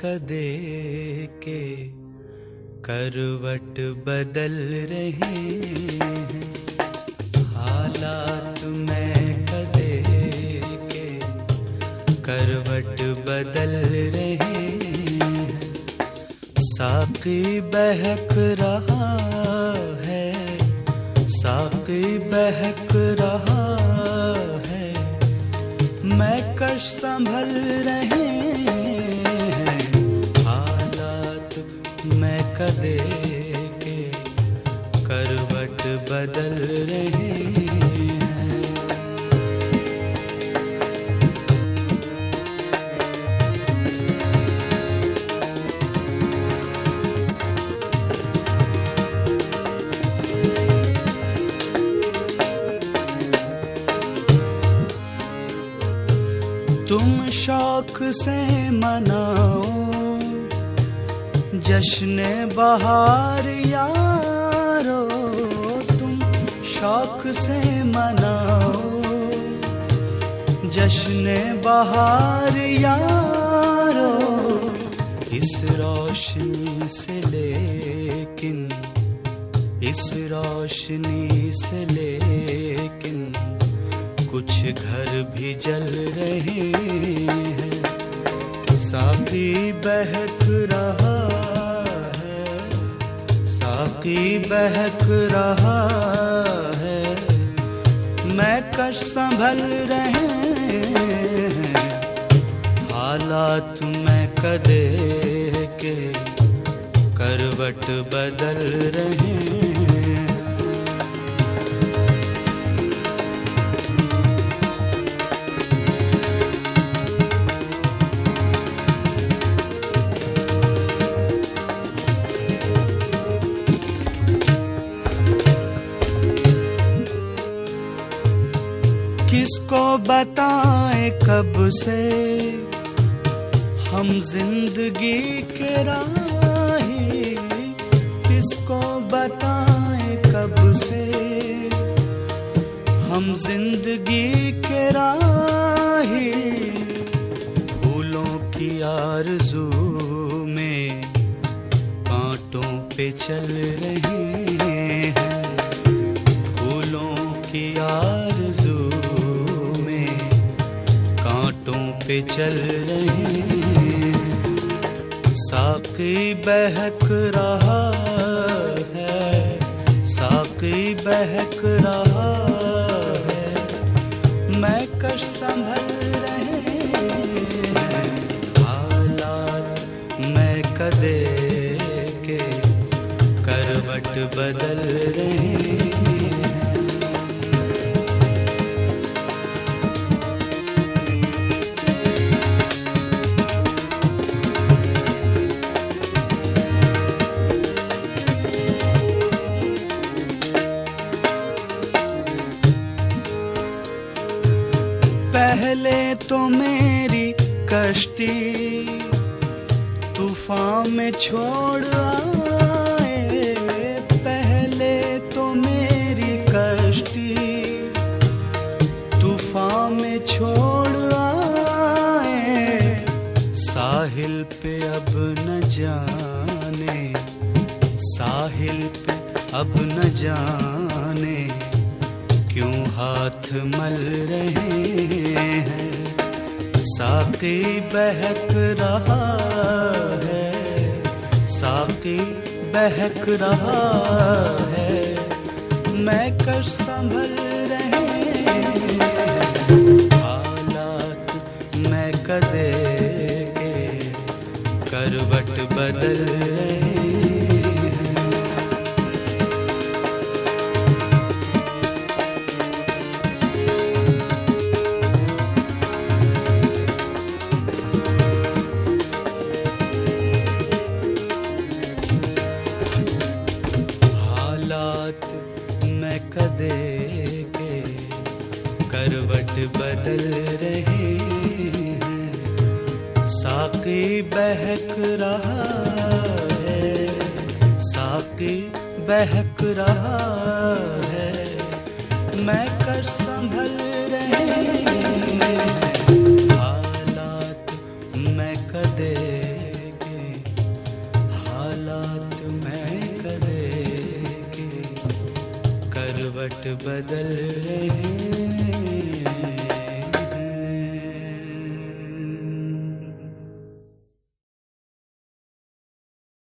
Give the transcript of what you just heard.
कदे के करवट बदल रहे हैं। हालात में कदे के करवट बदल रहे हैं। साकी बहक रहा है, साकी बहक रहा मैं कश संभल रहे शौक से मनाओ जश्न बहार यारो, तुम शौक से मनाओ जश्न बहार यारो, इस रोशनी से लेकिन, इस रोशनी से लेकिन कुछ घर भी जल रहे हैं। साकी बहक रहा बाकी बहक रहा है। मैं कश संभल रहे हैं। हालात में कदे के करवट बदल रहे हैं किसको बताएँ कब से? हम ज़िंदगी के राही, किसको बताएँ कब से? हम ज़िंदगी के राही, फूलों की आरज़ू में कांटों पे चल रही हैं। फूलों की आरज़ू पे चल रहे। साकी बहक रहा है, साकी बहक रहा है। मैं कश संभल रहे हालात मैं कदे के करवट बदल रहे पहले तो मेरी कश्ती तूफ़ान में छोड़ आए, पहले तो मेरी कश्ती तूफ़ान में छोड़ आए, साहिल पे अब न जाने, साहिल पे अब न जाने। हाथ मल रहे हैं साकी बहक रहा है साकी बहक रहा है, मैं कश संभल रहे हालात मैं कदे के करवट बदल रहे हालात मैं कदे के करवट बदल रहे हैं। साकी बहक रहा है। साकी बहक रहा है। मैं कर संभल रहे हालात करवट बदल रहे